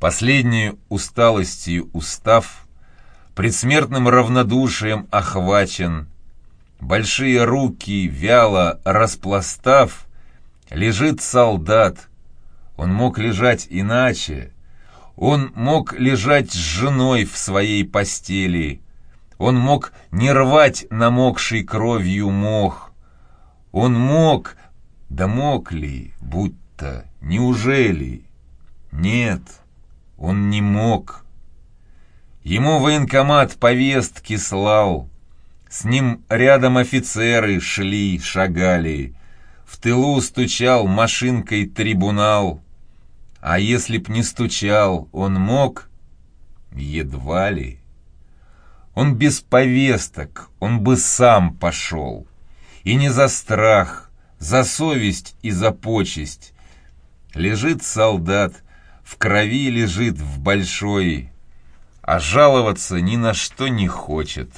Последней усталостью устав, Предсмертным равнодушием охвачен, Большие руки, вяло распластав, Лежит солдат. Он мог лежать иначе. Он мог лежать с женой в своей постели. Он мог не рвать намокший кровью мох. Он мог, да мог ли, будто, неужели? Нет, он не мог. Ему военкомат повестки слал. С ним рядом офицеры шли, шагали. В тылу стучал машинкой трибунал. А если б не стучал, он мог? Едва ли. Он без повесток, он бы сам пошел. И не за страх, за совесть и за почесть. Лежит солдат, в крови лежит в большой, а жаловаться ни на что не хочет».